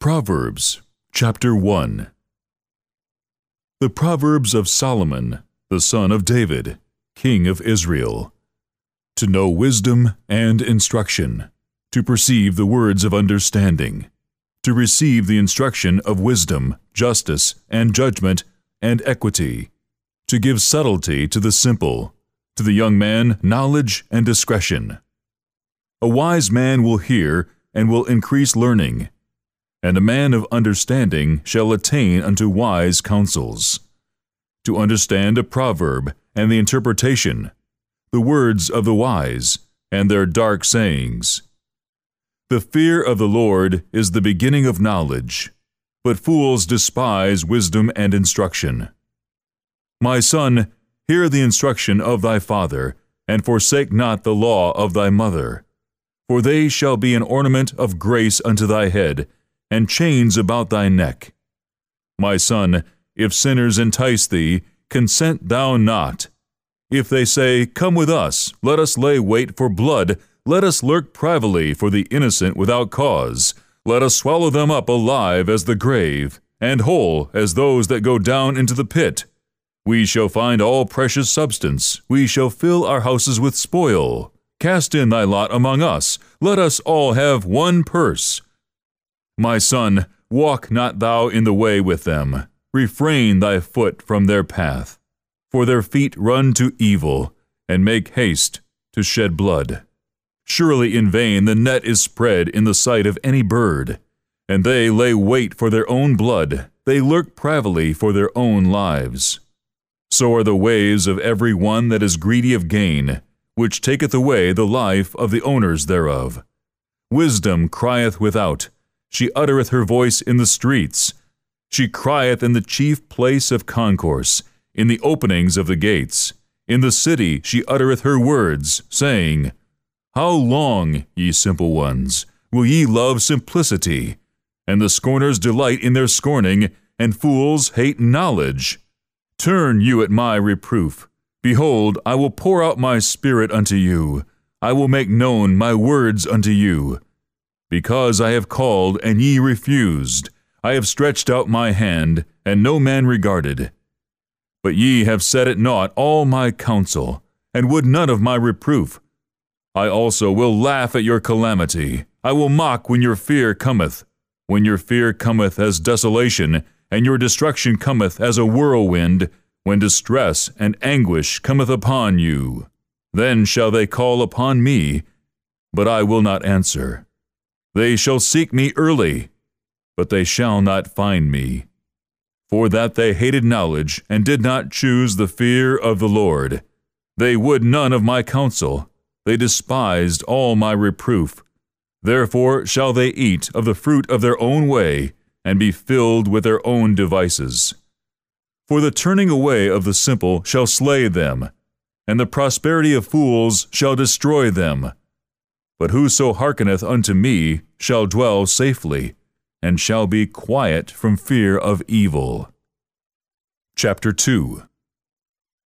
Proverbs chapter 1 The Proverbs of Solomon, the son of David, king of Israel. To know wisdom and instruction, to perceive the words of understanding, to receive the instruction of wisdom, justice, and judgment, and equity, to give subtlety to the simple, to the young man knowledge and discretion. A wise man will hear and will increase learning and a man of understanding shall attain unto wise counsels. To understand a proverb and the interpretation, the words of the wise, and their dark sayings. The fear of the Lord is the beginning of knowledge, but fools despise wisdom and instruction. My son, hear the instruction of thy father, and forsake not the law of thy mother. For they shall be an ornament of grace unto thy head, and chains about thy neck. My son, if sinners entice thee, consent thou not. If they say, Come with us, let us lay wait for blood, let us lurk privily for the innocent without cause, let us swallow them up alive as the grave, and whole as those that go down into the pit. We shall find all precious substance, we shall fill our houses with spoil. Cast in thy lot among us, let us all have one purse. My son, walk not thou in the way with them, refrain thy foot from their path. For their feet run to evil, and make haste to shed blood. Surely in vain the net is spread in the sight of any bird, and they lay wait for their own blood, they lurk privily for their own lives. So are the ways of every one that is greedy of gain, which taketh away the life of the owners thereof. Wisdom crieth without, she uttereth her voice in the streets. She crieth in the chief place of concourse, in the openings of the gates. In the city she uttereth her words, saying, How long, ye simple ones, will ye love simplicity? And the scorners delight in their scorning, and fools hate knowledge. Turn you at my reproof. Behold, I will pour out my spirit unto you. I will make known my words unto you. Because I have called, and ye refused, I have stretched out my hand, and no man regarded. But ye have set at naught all my counsel, and would none of my reproof. I also will laugh at your calamity. I will mock when your fear cometh. When your fear cometh as desolation, and your destruction cometh as a whirlwind, when distress and anguish cometh upon you. Then shall they call upon me, but I will not answer. They shall seek me early, but they shall not find me. For that they hated knowledge, and did not choose the fear of the Lord. They would none of my counsel, they despised all my reproof. Therefore shall they eat of the fruit of their own way, and be filled with their own devices. For the turning away of the simple shall slay them, and the prosperity of fools shall destroy them. But whoso hearkeneth unto me shall dwell safely, and shall be quiet from fear of evil. Chapter 2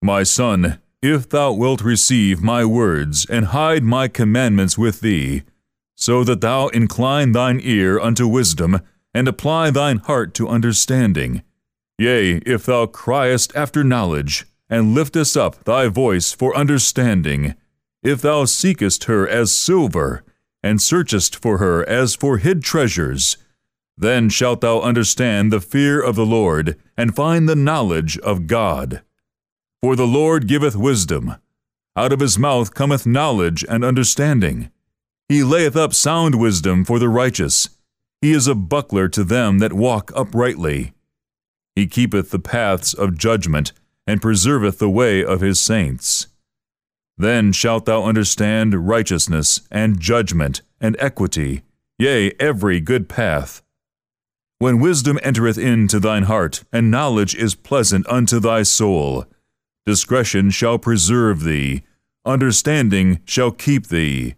My son, if thou wilt receive my words, and hide my commandments with thee, so that thou incline thine ear unto wisdom, and apply thine heart to understanding, yea, if thou criest after knowledge, and liftest up thy voice for understanding, if thou seekest her as silver, and searchest for her as for hid treasures, then shalt thou understand the fear of the Lord, and find the knowledge of God. For the Lord giveth wisdom. Out of his mouth cometh knowledge and understanding. He layeth up sound wisdom for the righteous. He is a buckler to them that walk uprightly. He keepeth the paths of judgment, and preserveth the way of his saints. Then shalt thou understand righteousness, and judgment, and equity, yea, every good path. When wisdom entereth into thine heart, and knowledge is pleasant unto thy soul, discretion shall preserve thee, understanding shall keep thee,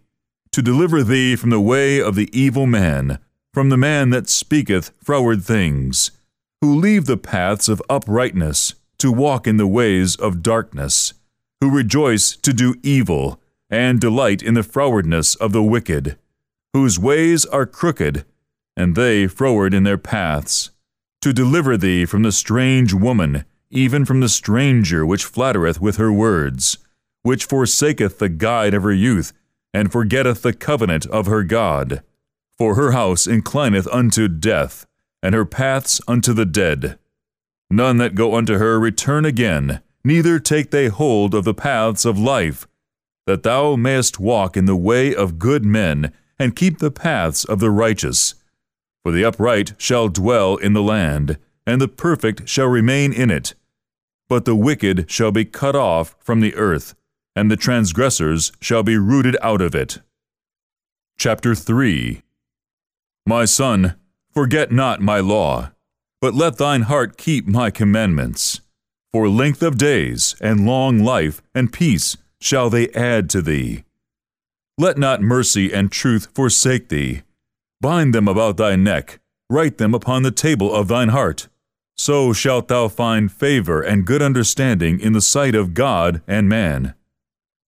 to deliver thee from the way of the evil man, from the man that speaketh froward things, who leave the paths of uprightness, to walk in the ways of darkness who rejoice to do evil, and delight in the frowardness of the wicked, whose ways are crooked, and they froward in their paths, to deliver thee from the strange woman, even from the stranger which flattereth with her words, which forsaketh the guide of her youth, and forgetteth the covenant of her God. For her house inclineth unto death, and her paths unto the dead. None that go unto her return again, neither take they hold of the paths of life, that thou mayest walk in the way of good men, and keep the paths of the righteous. For the upright shall dwell in the land, and the perfect shall remain in it. But the wicked shall be cut off from the earth, and the transgressors shall be rooted out of it. Chapter 3 My son, forget not my law, but let thine heart keep my commandments. For length of days, and long life, and peace shall they add to thee. Let not mercy and truth forsake thee. Bind them about thy neck, write them upon the table of thine heart. So shalt thou find favor and good understanding in the sight of God and man.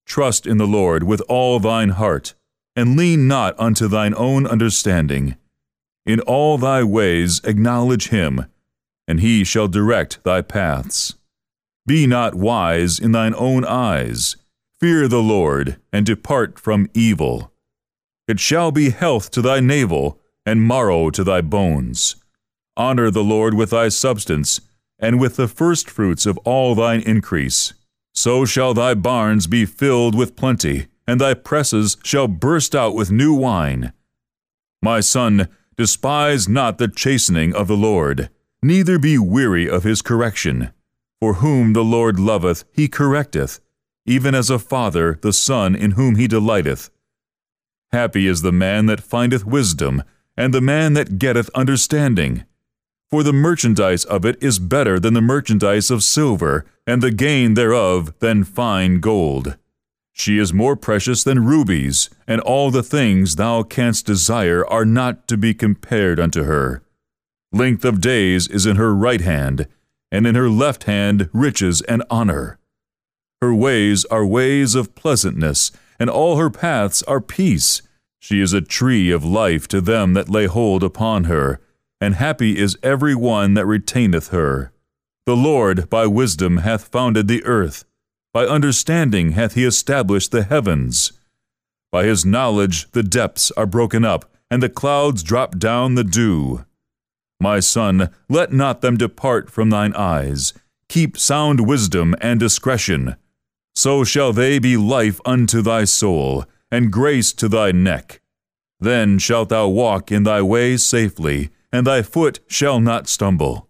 Trust in the Lord with all thine heart, and lean not unto thine own understanding. In all thy ways acknowledge him, and he shall direct thy paths. Be not wise in thine own eyes. Fear the Lord, and depart from evil. It shall be health to thy navel, and marrow to thy bones. Honor the Lord with thy substance, and with the firstfruits of all thine increase. So shall thy barns be filled with plenty, and thy presses shall burst out with new wine. My son, despise not the chastening of the Lord, neither be weary of his correction. For whom the Lord loveth, he correcteth, even as a father the son in whom he delighteth. Happy is the man that findeth wisdom, and the man that getteth understanding. For the merchandise of it is better than the merchandise of silver, and the gain thereof than fine gold. She is more precious than rubies, and all the things thou canst desire are not to be compared unto her. Length of days is in her right hand, and in her left hand riches and honor. Her ways are ways of pleasantness, and all her paths are peace. She is a tree of life to them that lay hold upon her, and happy is every one that retaineth her. The Lord by wisdom hath founded the earth, by understanding hath he established the heavens. By his knowledge the depths are broken up, and the clouds drop down the dew. My son, let not them depart from thine eyes. Keep sound wisdom and discretion. So shall they be life unto thy soul, and grace to thy neck. Then shalt thou walk in thy way safely, and thy foot shall not stumble.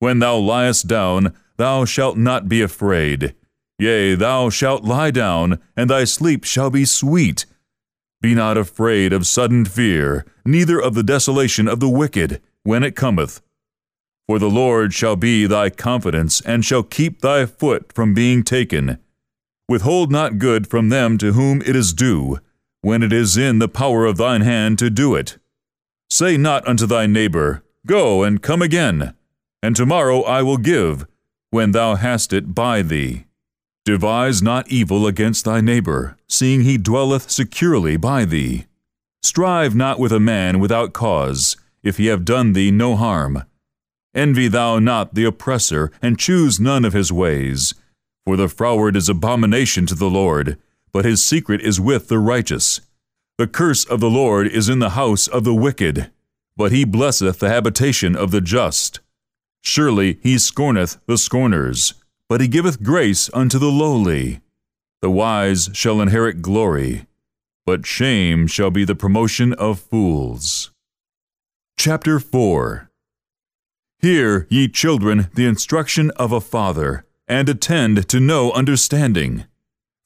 When thou liest down, thou shalt not be afraid. Yea, thou shalt lie down, and thy sleep shall be sweet. Be not afraid of sudden fear, neither of the desolation of the wicked when it cometh. For the Lord shall be thy confidence, and shall keep thy foot from being taken. Withhold not good from them to whom it is due, when it is in the power of thine hand to do it. Say not unto thy neighbor, Go and come again, and tomorrow I will give, when thou hast it by thee. Devise not evil against thy neighbor, seeing he dwelleth securely by thee. Strive not with a man without cause, if he have done thee no harm. Envy thou not the oppressor, and choose none of his ways. For the froward is abomination to the Lord, but his secret is with the righteous. The curse of the Lord is in the house of the wicked, but he blesseth the habitation of the just. Surely he scorneth the scorners, but he giveth grace unto the lowly. The wise shall inherit glory, but shame shall be the promotion of fools. Chapter 4 Hear, ye children, the instruction of a father, and attend to know understanding.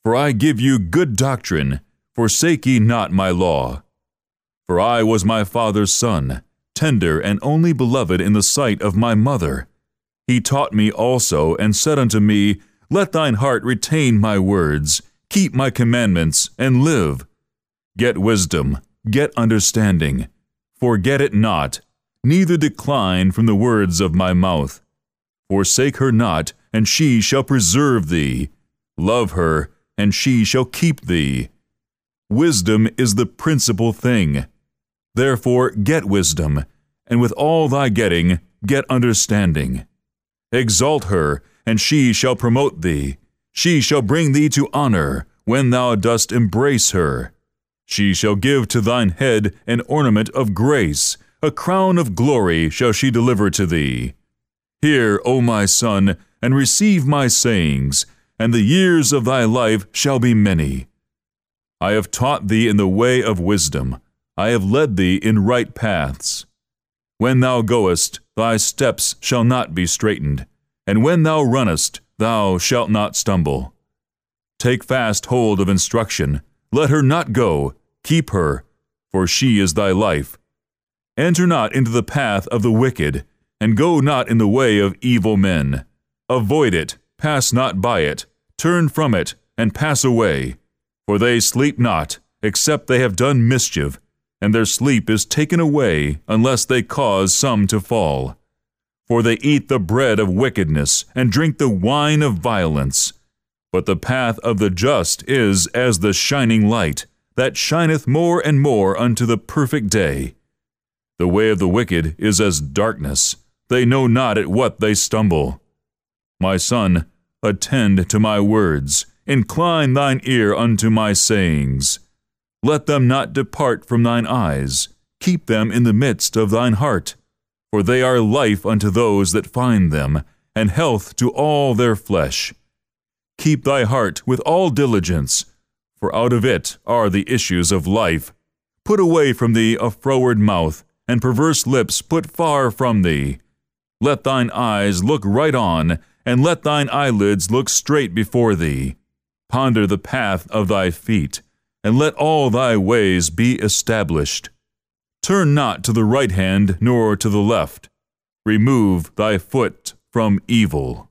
For I give you good doctrine, forsake ye not my law. For I was my father's son, tender and only beloved in the sight of my mother. He taught me also, and said unto me, Let thine heart retain my words, keep my commandments, and live. Get wisdom, get understanding Forget it not, neither decline from the words of my mouth. Forsake her not, and she shall preserve thee. Love her, and she shall keep thee. Wisdom is the principal thing. Therefore get wisdom, and with all thy getting, get understanding. Exalt her, and she shall promote thee. She shall bring thee to honor, when thou dost embrace her. She shall give to thine head an ornament of grace, a crown of glory shall she deliver to thee. Hear, O my son, and receive my sayings, and the years of thy life shall be many. I have taught thee in the way of wisdom, I have led thee in right paths. When thou goest, thy steps shall not be straitened, and when thou runnest, thou shalt not stumble. Take fast hold of instruction, let her not go, keep her, for she is thy life. Enter not into the path of the wicked, and go not in the way of evil men. Avoid it, pass not by it, turn from it, and pass away. For they sleep not, except they have done mischief, and their sleep is taken away unless they cause some to fall. For they eat the bread of wickedness, and drink the wine of violence. But the path of the just is as the shining light, that shineth more and more unto the perfect day. The way of the wicked is as darkness, they know not at what they stumble. My son, attend to my words, incline thine ear unto my sayings. Let them not depart from thine eyes, keep them in the midst of thine heart, for they are life unto those that find them, and health to all their flesh. Keep thy heart with all diligence, for out of it are the issues of life. Put away from thee a froward mouth, and perverse lips put far from thee. Let thine eyes look right on, and let thine eyelids look straight before thee. Ponder the path of thy feet, and let all thy ways be established. Turn not to the right hand nor to the left. Remove thy foot from evil.